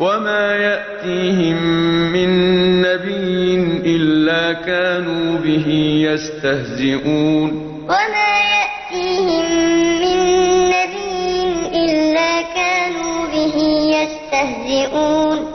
وَمَا يَأْتِيهِم مِّن نَّبِيٍّ إِلَّا كَانُوا بِهِ يَسْتَهْزِئُونَ وَمَا يَأْتِيهِم مِّن نَّبِيٍّ إِلَّا كَانُوا بِهِ يَسْتَهْزِئُونَ